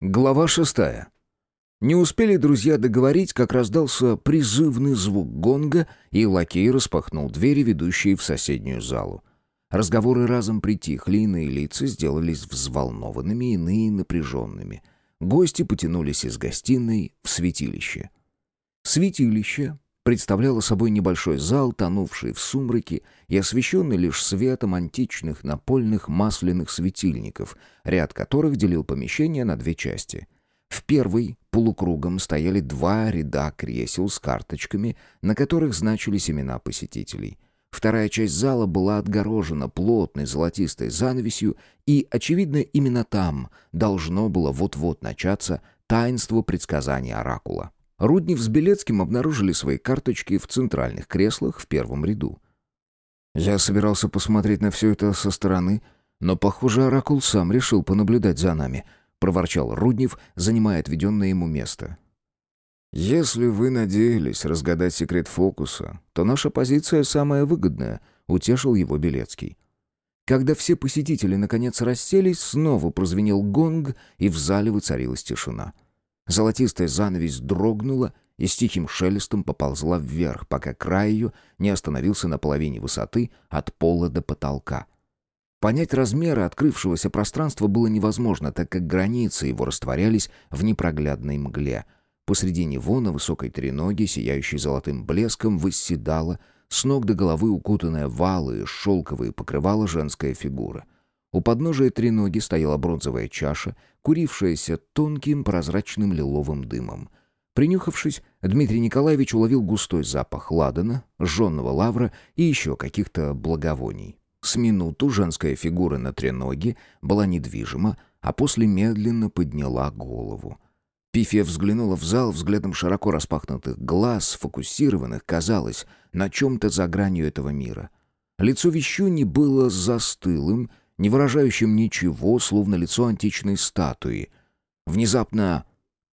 Глава шестая. Не успели друзья договорить, как раздался призывный звук гонга, и лакей распахнул двери, ведущие в соседнюю залу. Разговоры разом притихли, иные лица сделались взволнованными, иные напряженными. Гости потянулись из гостиной в святилище. Святилище представляло собой небольшой зал, тонувший в сумраке и освещенный лишь светом античных напольных масляных светильников, ряд которых делил помещение на две части. В первой полукругом стояли два ряда кресел с карточками, на которых значились имена посетителей. Вторая часть зала была отгорожена плотной золотистой занавесью, и, очевидно, именно там должно было вот-вот начаться таинство предсказания оракула. Руднев с Белецким обнаружили свои карточки в центральных креслах в первом ряду. Я собирался посмотреть на все это со стороны, но, похоже, Оракул сам решил понаблюдать за нами, проворчал Руднев, занимая отведенное ему место. «Если вы надеялись разгадать секрет фокуса, то наша позиция самая выгодная», — утешил его Белецкий. Когда все посетители наконец расселись, снова прозвенел гонг, и в зале воцарилась тишина. Золотистая занавесь дрогнула и с тихим шелестом поползла вверх, пока край ее не остановился на половине высоты от пола до потолка. Понять размеры открывшегося пространства было невозможно, так как границы его растворялись в непроглядной мгле. Посреди него на высокой треноге, сияющей золотым блеском, восседала, с ног до головы укутанная валы и шелковые покрывала женская фигура — у подножия треноги стояла бронзовая чаша, курившаяся тонким прозрачным лиловым дымом. Принюхавшись, Дмитрий Николаевич уловил густой запах ладана, жженного лавра и еще каких-то благовоний. С минуту женская фигура на треноге была недвижима, а после медленно подняла голову. Пифия взглянула в зал взглядом широко распахнутых глаз, сфокусированных, казалось, на чем-то за гранью этого мира. Лицо Вещуни было застылым, не выражающим ничего, словно лицо античной статуи. Внезапно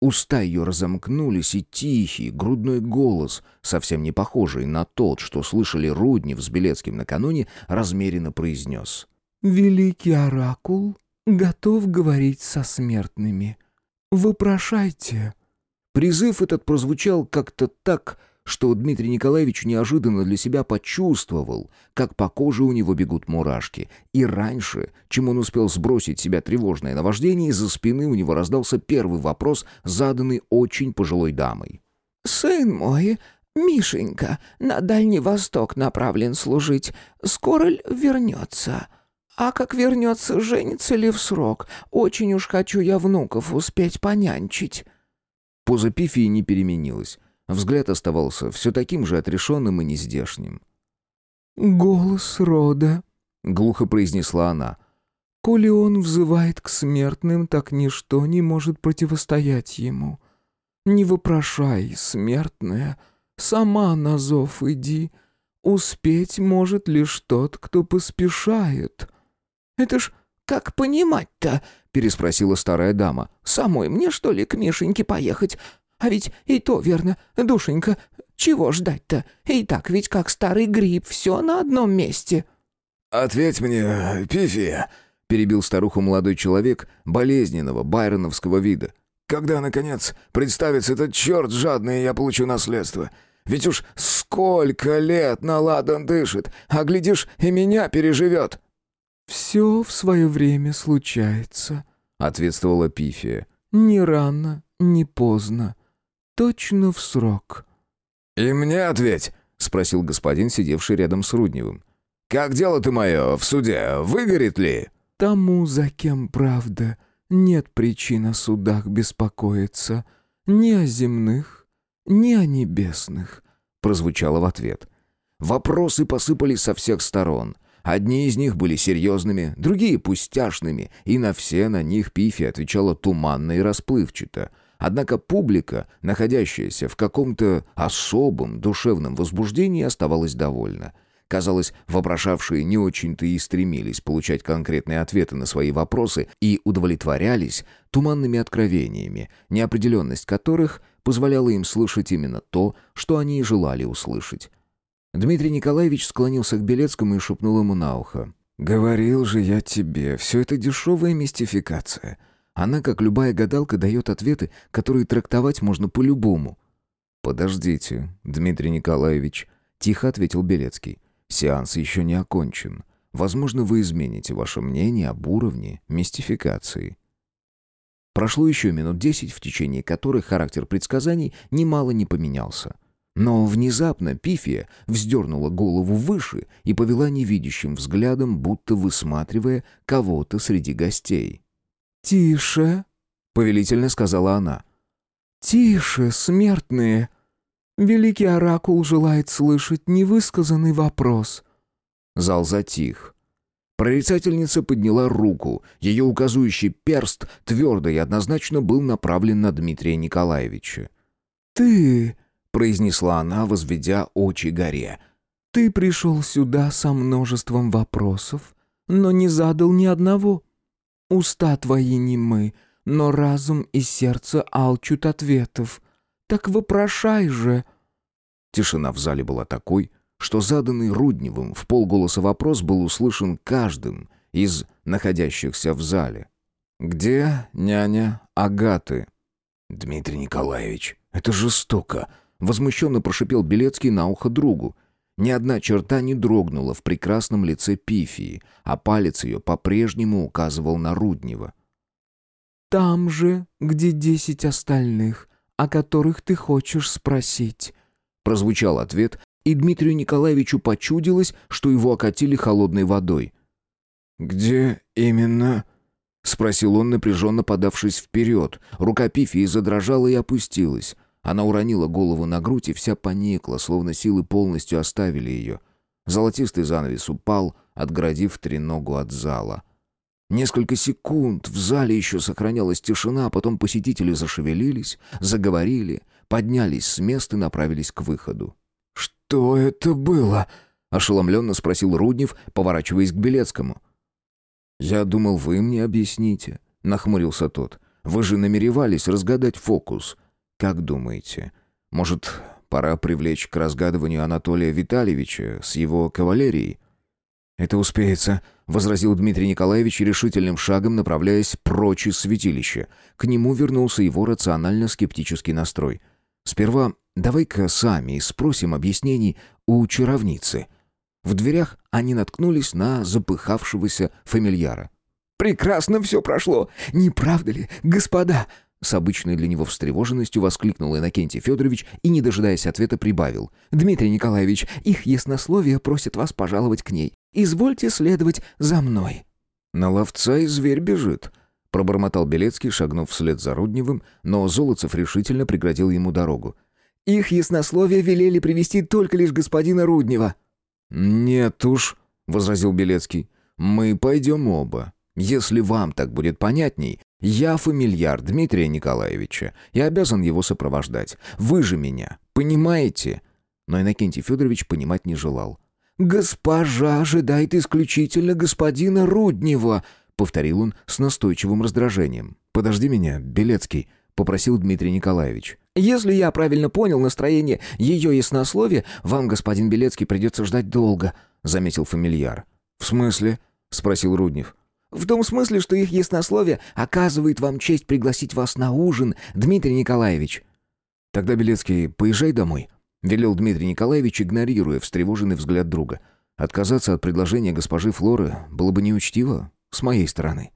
уста ее разомкнулись, и тихий, грудной голос, совсем не похожий на тот, что слышали Руднев с Белецким накануне, размеренно произнес. «Великий оракул готов говорить со смертными. Вопрошайте». Призыв этот прозвучал как-то так что Дмитрий Николаевич неожиданно для себя почувствовал, как по коже у него бегут мурашки. И раньше, чем он успел сбросить себя тревожное наваждение, из-за спины у него раздался первый вопрос, заданный очень пожилой дамой. «Сын мой, Мишенька, на Дальний Восток направлен служить. Скоро ли вернется?» «А как вернется, женится ли в срок? Очень уж хочу я внуков успеть понянчить». Поза Пифии не переменилась. Взгляд оставался все таким же отрешенным и нездешним. «Голос рода», — глухо произнесла она. «Коли он взывает к смертным, так ничто не может противостоять ему. Не вопрошай, смертная, сама на зов иди. Успеть может лишь тот, кто поспешает». «Это ж как понимать-то?» — переспросила старая дама. «Самой мне, что ли, к Мишеньке поехать? А ведь и то верно, душенька, чего ждать-то? И так ведь как старый гриб, все на одном месте». «Ответь мне, Пифия», — перебил старуху молодой человек болезненного байроновского вида. «Когда, наконец, представится этот черт жадный, я получу наследство? Ведь уж сколько лет на ладан дышит, а, глядишь, и меня переживет». «Все в свое время случается», — ответствовала Пифия. «Не рано, не поздно точно в срок». «И мне ответь», — спросил господин, сидевший рядом с Рудневым. «Как дело ты мое в суде? Выгорит ли?» «Тому, за кем правда, нет причин о судах беспокоиться. Ни о земных, ни о небесных», — прозвучало в ответ. Вопросы посыпались со всех сторон. Одни из них были серьезными, другие — пустяшными, и на все на них Пифи отвечала туманно и расплывчато — Однако публика, находящаяся в каком-то особом душевном возбуждении, оставалась довольна. Казалось, вопрошавшие не очень-то и стремились получать конкретные ответы на свои вопросы и удовлетворялись туманными откровениями, неопределенность которых позволяла им слышать именно то, что они и желали услышать. Дмитрий Николаевич склонился к Белецкому и шепнул ему на ухо. «Говорил же я тебе, все это дешевая мистификация. Она, как любая гадалка, дает ответы, которые трактовать можно по-любому. «Подождите, Дмитрий Николаевич», — тихо ответил Белецкий. «Сеанс еще не окончен. Возможно, вы измените ваше мнение об уровне мистификации». Прошло еще минут десять, в течение которых характер предсказаний немало не поменялся. Но внезапно Пифия вздернула голову выше и повела невидящим взглядом, будто высматривая кого-то среди гостей. «Тише», — повелительно сказала она. «Тише, смертные. Великий оракул желает слышать невысказанный вопрос». Зал затих. Прорицательница подняла руку. Ее указующий перст твердо и однозначно был направлен на Дмитрия Николаевича. «Ты...» произнесла она, возведя очи горе. «Ты пришел сюда со множеством вопросов, но не задал ни одного. Уста твои немы, но разум и сердце алчут ответов. Так вопрошай же!» Тишина в зале была такой, что заданный Рудневым в полголоса вопрос был услышан каждым из находящихся в зале. «Где няня Агаты?» «Дмитрий Николаевич, это жестоко!» Возмущенно прошипел Белецкий на ухо другу. Ни одна черта не дрогнула в прекрасном лице Пифии, а палец ее по-прежнему указывал на Руднева. «Там же, где десять остальных, о которых ты хочешь спросить», прозвучал ответ, и Дмитрию Николаевичу почудилось, что его окатили холодной водой. «Где именно?» — спросил он, напряженно подавшись вперед. Рука Пифии задрожала и опустилась. Она уронила голову на грудь и вся поникла, словно силы полностью оставили ее. Золотистый занавес упал, отгородив треногу от зала. Несколько секунд в зале еще сохранялась тишина, а потом посетители зашевелились, заговорили, поднялись с мест и направились к выходу. «Что это было?» — ошеломленно спросил Руднев, поворачиваясь к Белецкому. «Я думал, вы мне объясните», — нахмурился тот. «Вы же намеревались разгадать фокус. Как думаете, может, пора привлечь к разгадыванию Анатолия Витальевича с его кавалерией? «Это успеется», — возразил Дмитрий Николаевич решительным шагом, направляясь прочь из святилища. К нему вернулся его рационально-скептический настрой. «Сперва давай-ка сами спросим объяснений у чаровницы». В дверях они наткнулись на запыхавшегося фамильяра. «Прекрасно все прошло, не правда ли, господа?» С обычной для него встревоженностью воскликнул Иннокентий Федорович и, не дожидаясь ответа, прибавил. «Дмитрий Николаевич, их яснословие просит вас пожаловать к ней. Извольте следовать за мной». «На ловца и зверь бежит», — пробормотал Белецкий, шагнув вслед за Рудневым, но Золотцев решительно преградил ему дорогу. «Их яснословие велели привести только лишь господина Руднева». «Нет уж», — возразил Белецкий, — «мы пойдем оба. Если вам так будет понятней, я фамильяр Дмитрия Николаевича и обязан его сопровождать. Вы же меня понимаете?» Но Иннокентий Федорович понимать не желал. «Госпожа ожидает исключительно господина Руднева», — повторил он с настойчивым раздражением. «Подожди меня, Белецкий», — попросил Дмитрий Николаевич. «Если я правильно понял настроение ее яснословия, вам, господин Белецкий, придется ждать долго», — заметил фамильяр. «В смысле?» — спросил Руднев. В том смысле, что их яснословие оказывает вам честь пригласить вас на ужин, Дмитрий Николаевич». «Тогда, Белецкий, поезжай домой», — велел Дмитрий Николаевич, игнорируя встревоженный взгляд друга. «Отказаться от предложения госпожи Флоры было бы неучтиво с моей стороны».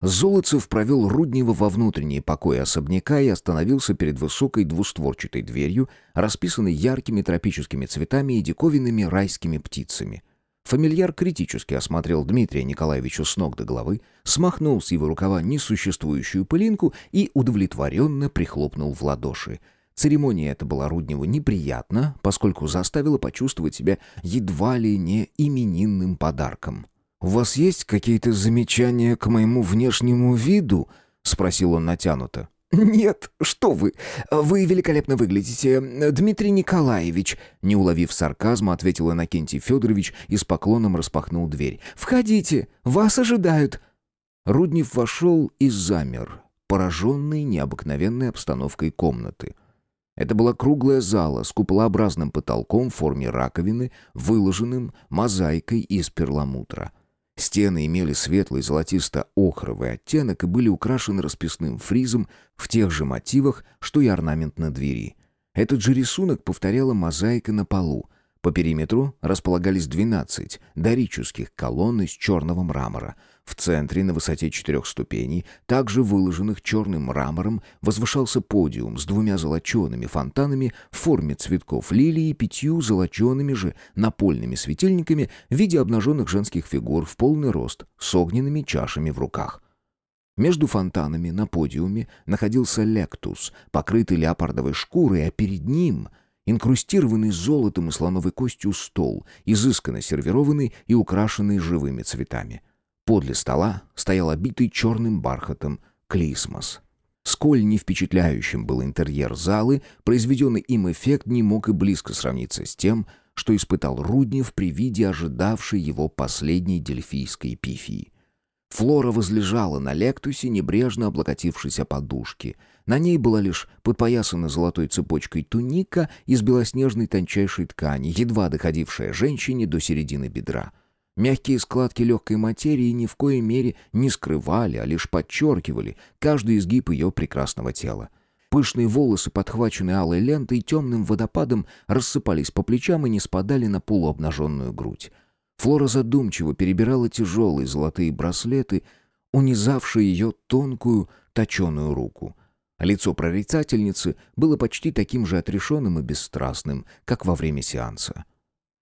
Золотцев провел Руднева во внутренние покои особняка и остановился перед высокой двустворчатой дверью, расписанной яркими тропическими цветами и диковинными райскими птицами — Фамильяр критически осмотрел Дмитрия Николаевича с ног до головы, смахнул с его рукава несуществующую пылинку и удовлетворенно прихлопнул в ладоши. Церемония эта была Рудневу неприятна, поскольку заставила почувствовать себя едва ли не именинным подарком. «У вас есть какие-то замечания к моему внешнему виду?» — спросил он натянуто. «Нет, что вы! Вы великолепно выглядите, Дмитрий Николаевич!» Не уловив сарказма, ответил Иннокентий Федорович и с поклоном распахнул дверь. «Входите! Вас ожидают!» Руднев вошел и замер, пораженный необыкновенной обстановкой комнаты. Это была круглая зала с куполообразным потолком в форме раковины, выложенным мозаикой из перламутра. Стены имели светлый золотисто-охровый оттенок и были украшены расписным фризом в тех же мотивах, что и орнамент на двери. Этот же рисунок повторяла мозаика на полу. По периметру располагались 12 дорических колонн из черного мрамора. В центре, на высоте четырех ступеней, также выложенных черным мрамором, возвышался подиум с двумя золочеными фонтанами в форме цветков лилии и пятью золочеными же напольными светильниками в виде обнаженных женских фигур в полный рост с огненными чашами в руках. Между фонтанами на подиуме находился лектус, покрытый леопардовой шкурой, а перед ним инкрустированный золотом и слоновой костью стол, изысканно сервированный и украшенный живыми цветами. Подле стола стоял обитый черным бархатом клисмос. Сколь не впечатляющим был интерьер залы, произведенный им эффект не мог и близко сравниться с тем, что испытал Руднев при виде ожидавшей его последней дельфийской пифии. Флора возлежала на лектусе, небрежно облокотившись о подушки. На ней была лишь подпоясана золотой цепочкой туника из белоснежной тончайшей ткани, едва доходившая женщине до середины бедра. Мягкие складки легкой материи ни в коей мере не скрывали, а лишь подчеркивали каждый изгиб ее прекрасного тела. Пышные волосы, подхваченные алой лентой, темным водопадом рассыпались по плечам и не спадали на полуобнаженную грудь. Флора задумчиво перебирала тяжелые золотые браслеты, унизавшие ее тонкую, точеную руку. Лицо прорицательницы было почти таким же отрешенным и бесстрастным, как во время сеанса.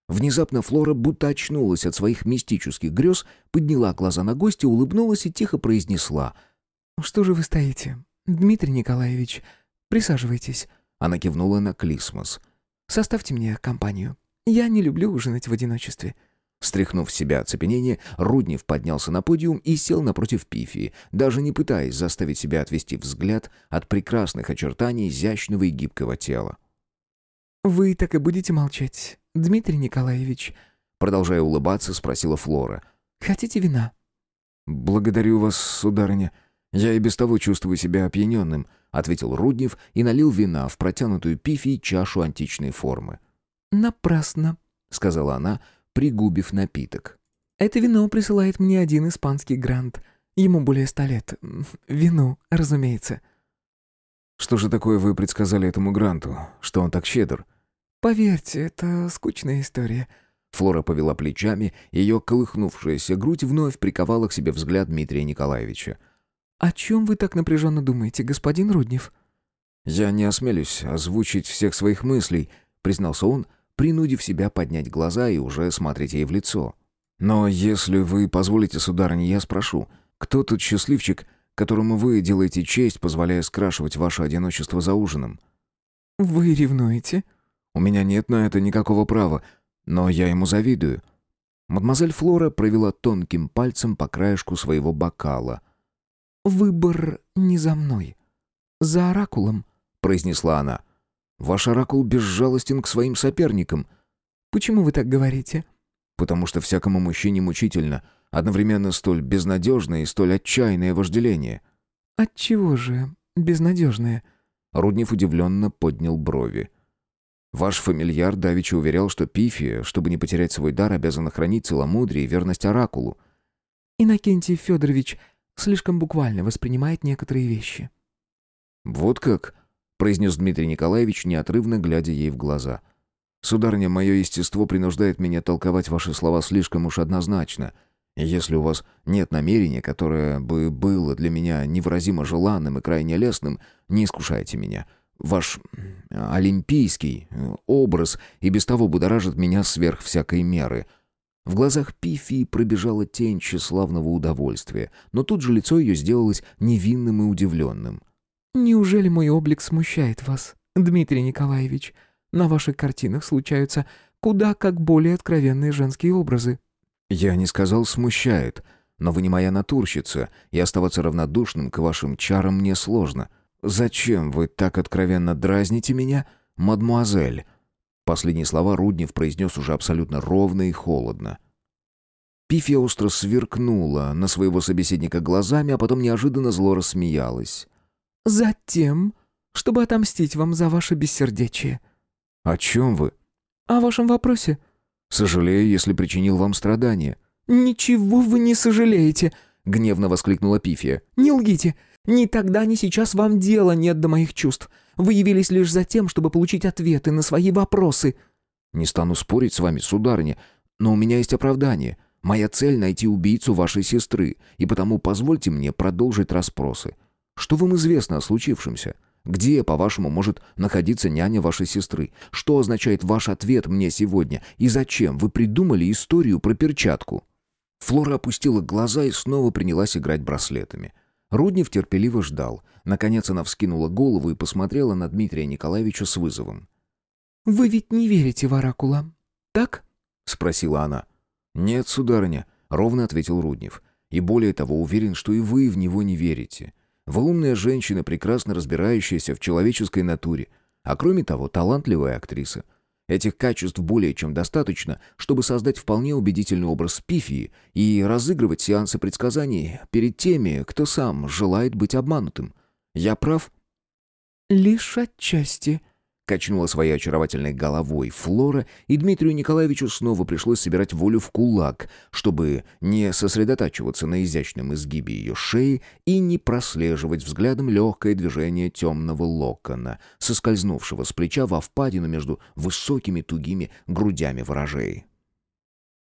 Внезапно Флора будто очнулась от своих мистических грез, подняла глаза на гостя, улыбнулась и тихо произнесла. «Что же вы стоите? Дмитрий Николаевич, присаживайтесь». Она кивнула на Клисмос. «Составьте мне компанию. Я не люблю ужинать в одиночестве». Стряхнув с себя оцепенение, Руднев поднялся на подиум и сел напротив Пифии, даже не пытаясь заставить себя отвести взгляд от прекрасных очертаний изящного и гибкого тела. «Вы так и будете молчать, Дмитрий Николаевич?» Продолжая улыбаться, спросила Флора. «Хотите вина?» «Благодарю вас, сударыня. Я и без того чувствую себя опьяненным», ответил Руднев и налил вина в протянутую Пифии чашу античной формы. «Напрасно», — сказала она, — пригубив напиток. «Это вино присылает мне один испанский грант. Ему более ста лет. Вино, разумеется». «Что же такое вы предсказали этому гранту? Что он так щедр?» «Поверьте, это скучная история». Флора повела плечами, ее колыхнувшаяся грудь вновь приковала к себе взгляд Дмитрия Николаевича. «О чем вы так напряженно думаете, господин Руднев?» «Я не осмелюсь озвучить всех своих мыслей», — признался он, принудив себя поднять глаза и уже смотреть ей в лицо. «Но если вы позволите, сударыня, я спрошу, кто тот счастливчик, которому вы делаете честь, позволяя скрашивать ваше одиночество за ужином?» «Вы ревнуете?» «У меня нет на это никакого права, но я ему завидую». Мадемуазель Флора провела тонким пальцем по краешку своего бокала. «Выбор не за мной. За оракулом», — произнесла она. Ваш оракул безжалостен к своим соперникам». «Почему вы так говорите?» «Потому что всякому мужчине мучительно, одновременно столь безнадежное и столь отчаянное вожделение». «Отчего же безнадежное?» Руднев удивленно поднял брови. «Ваш фамильяр давеча уверял, что Пифия, чтобы не потерять свой дар, обязана хранить целомудрие и верность оракулу». «Иннокентий Федорович слишком буквально воспринимает некоторые вещи». «Вот как?» Произнес Дмитрий Николаевич, неотрывно глядя ей в глаза. «Сударыня, мое естество принуждает меня толковать ваши слова слишком уж однозначно. Если у вас нет намерения, которое бы было для меня невыразимо желанным и крайне лестным, не искушайте меня. Ваш олимпийский образ и без того будоражит меня сверх всякой меры». В глазах Пифии пробежала тень тщеславного удовольствия, но тут же лицо ее сделалось невинным и удивленным. «Неужели мой облик смущает вас, Дмитрий Николаевич? На ваших картинах случаются куда как более откровенные женские образы». «Я не сказал «смущает», но вы не моя натурщица, и оставаться равнодушным к вашим чарам мне сложно. Зачем вы так откровенно дразните меня, мадмуазель?» Последние слова Руднев произнес уже абсолютно ровно и холодно. Пифия остро сверкнула на своего собеседника глазами, а потом неожиданно зло рассмеялась. Затем, чтобы отомстить вам за ваше бессердечие». «О чем вы?» «О вашем вопросе». «Сожалею, если причинил вам страдания». «Ничего вы не сожалеете!» — гневно воскликнула Пифия. «Не лгите! Ни тогда, ни сейчас вам дела нет до моих чувств. Вы явились лишь за тем, чтобы получить ответы на свои вопросы». «Не стану спорить с вами, сударыня, но у меня есть оправдание. Моя цель — найти убийцу вашей сестры, и потому позвольте мне продолжить расспросы. Что вам известно о случившемся? Где, по-вашему, может находиться няня вашей сестры? Что означает ваш ответ мне сегодня? И зачем вы придумали историю про перчатку?» Флора опустила глаза и снова принялась играть браслетами. Руднев терпеливо ждал. Наконец она вскинула голову и посмотрела на Дмитрия Николаевича с вызовом. «Вы ведь не верите в оракула, так?» — спросила она. «Нет, сударыня», — ровно ответил Руднев. «И более того, уверен, что и вы в него не верите. Вы умная женщина, прекрасно разбирающаяся в человеческой натуре, а кроме того, талантливая актриса. Этих качеств более чем достаточно, чтобы создать вполне убедительный образ Пифии и разыгрывать сеансы предсказаний перед теми, кто сам желает быть обманутым. Я прав?» «Лишь отчасти», Качнула своей очаровательной головой Флора, и Дмитрию Николаевичу снова пришлось собирать волю в кулак, чтобы не сосредотачиваться на изящном изгибе ее шеи и не прослеживать взглядом легкое движение темного локона, соскользнувшего с плеча во впадину между высокими тугими грудями ворожей.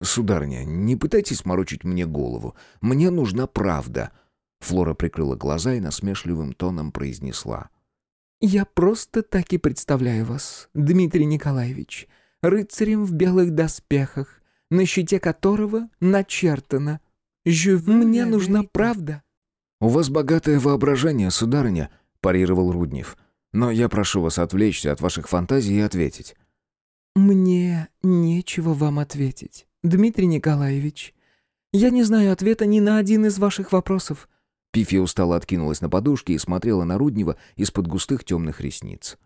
«Сударыня, не пытайтесь морочить мне голову. Мне нужна правда». Флора прикрыла глаза и насмешливым тоном произнесла — «Я просто так и представляю вас, Дмитрий Николаевич, рыцарем в белых доспехах, на щите которого начертано «Жюв, мне нужна правда». «У вас богатое воображение, сударыня», — парировал Руднев. «Но я прошу вас отвлечься от ваших фантазий и ответить». «Мне нечего вам ответить, Дмитрий Николаевич. Я не знаю ответа ни на один из ваших вопросов. Пифи устало откинулась на подушке и смотрела на Руднева из-под густых темных ресниц.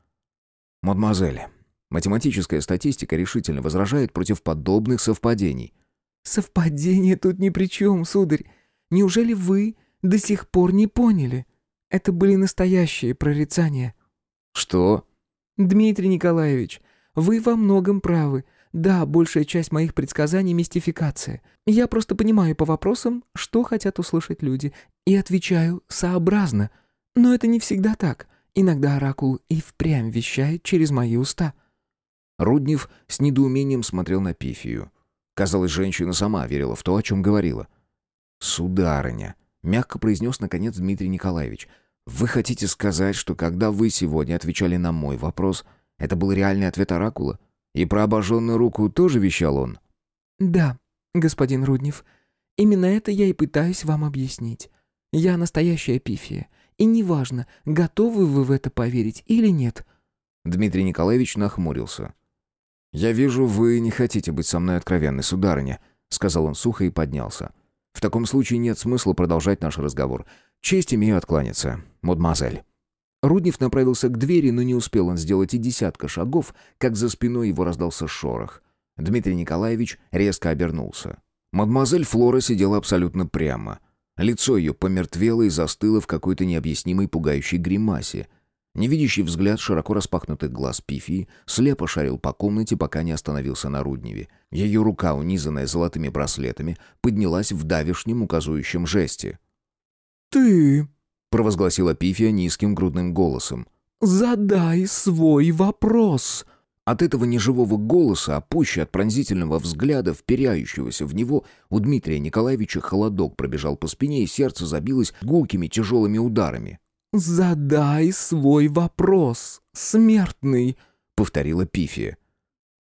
«Мадемуазель, математическая статистика решительно возражает против подобных совпадений». «Совпадение тут ни при чем, сударь. Неужели вы до сих пор не поняли? Это были настоящие прорицания». «Что?» «Дмитрий Николаевич, вы во многом правы. Да, большая часть моих предсказаний — мистификация. Я просто понимаю по вопросам, что хотят услышать люди, и отвечаю сообразно. Но это не всегда так. Иногда оракул и впрямь вещает через мои уста». Руднев с недоумением смотрел на Пифию. Казалось, женщина сама верила в то, о чем говорила. «Сударыня», — мягко произнес наконец Дмитрий Николаевич, «вы хотите сказать, что когда вы сегодня отвечали на мой вопрос, это был реальный ответ оракула? И про обожженную руку тоже вещал он? «Да, господин Руднев, именно это я и пытаюсь вам объяснить. Я настоящая пифия, и неважно, готовы вы в это поверить или нет». Дмитрий Николаевич нахмурился. «Я вижу, вы не хотите быть со мной откровенной, сударыня», — сказал он сухо и поднялся. «В таком случае нет смысла продолжать наш разговор. Честь имею откланяться, мадемуазель». Руднев направился к двери, но не успел он сделать и десятка шагов, как за спиной его раздался шорох. Дмитрий Николаевич резко обернулся. Мадемуазель Флора сидела абсолютно прямо. Лицо ее помертвело и застыло в какой-то необъяснимой пугающей гримасе. Невидящий взгляд широко распахнутых глаз Пифии слепо шарил по комнате, пока не остановился на Рудневе. Ее рука, унизанная золотыми браслетами, поднялась в давишнем указующем жесте. «Ты!» провозгласила Пифия низким грудным голосом. «Задай свой вопрос!» От этого неживого голоса, а пуще от пронзительного взгляда, вперяющегося в него, у Дмитрия Николаевича холодок пробежал по спине, и сердце забилось гулкими тяжелыми ударами. «Задай свой вопрос, смертный!» — повторила Пифия.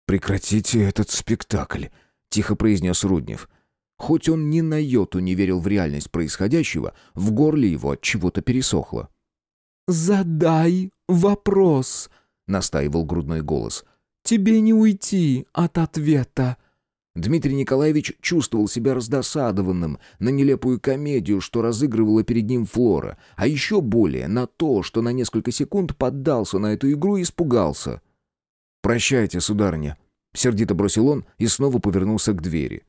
«Прекратите этот спектакль!» — тихо произнес Руднев. Хоть он ни на йоту не верил в реальность происходящего, в горле его от чего-то пересохло. «Задай вопрос», — настаивал грудной голос. «Тебе не уйти от ответа». Дмитрий Николаевич чувствовал себя раздосадованным на нелепую комедию, что разыгрывала перед ним Флора, а еще более на то, что на несколько секунд поддался на эту игру и испугался. «Прощайте, сударыня», — сердито бросил он и снова повернулся к двери.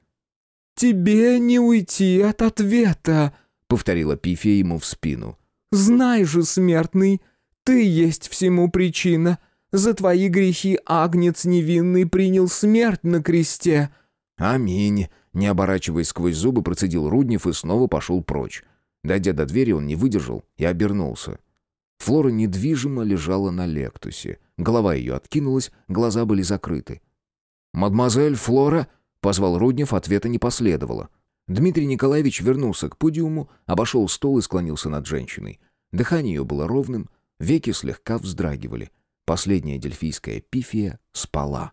«Тебе не уйти от ответа», — повторила Пифия ему в спину. «Знай же, смертный, ты есть всему причина. За твои грехи агнец невинный принял смерть на кресте». «Аминь», — Не оборачиваясь сквозь зубы, процедил Руднев и снова пошел прочь. Дойдя до двери, он не выдержал и обернулся. Флора недвижимо лежала на лектусе. Голова ее откинулась, глаза были закрыты. «Мадемуазель Флора?» — позвал Руднев, ответа не последовало. Дмитрий Николаевич вернулся к подиуму, обошел стол и склонился над женщиной. Дыхание ее было ровным, веки слегка вздрагивали. Последняя дельфийская пифия спала.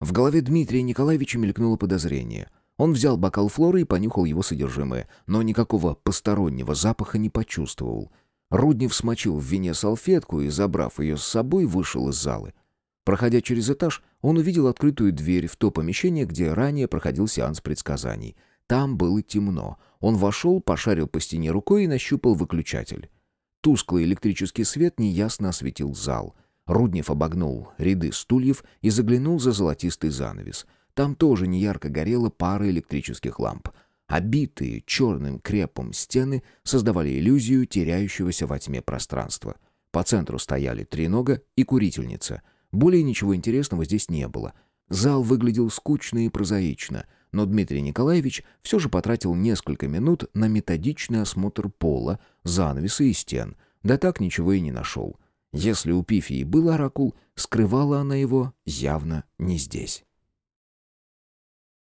В голове Дмитрия Николаевича мелькнуло подозрение. Он взял бокал Флоры и понюхал его содержимое, но никакого постороннего запаха не почувствовал. Руднев смочил в вине салфетку и, забрав ее с собой, вышел из залы. Проходя через этаж, он увидел открытую дверь в то помещение, где ранее проходил сеанс предсказаний. Там было темно. Он вошел, пошарил по стене рукой и нащупал выключатель. Тусклый электрический свет неясно осветил зал. Руднев обогнул ряды стульев и заглянул за золотистый занавес. Там тоже неярко горела пара электрических ламп. Обитые черным крепом стены создавали иллюзию теряющегося во тьме пространства. По центру стояли три нога и курительница — более ничего интересного здесь не было. Зал выглядел скучно и прозаично, но Дмитрий Николаевич все же потратил несколько минут на методичный осмотр пола, занавеса и стен, да так ничего и не нашел. Если у Пифии был оракул, скрывала она его явно не здесь.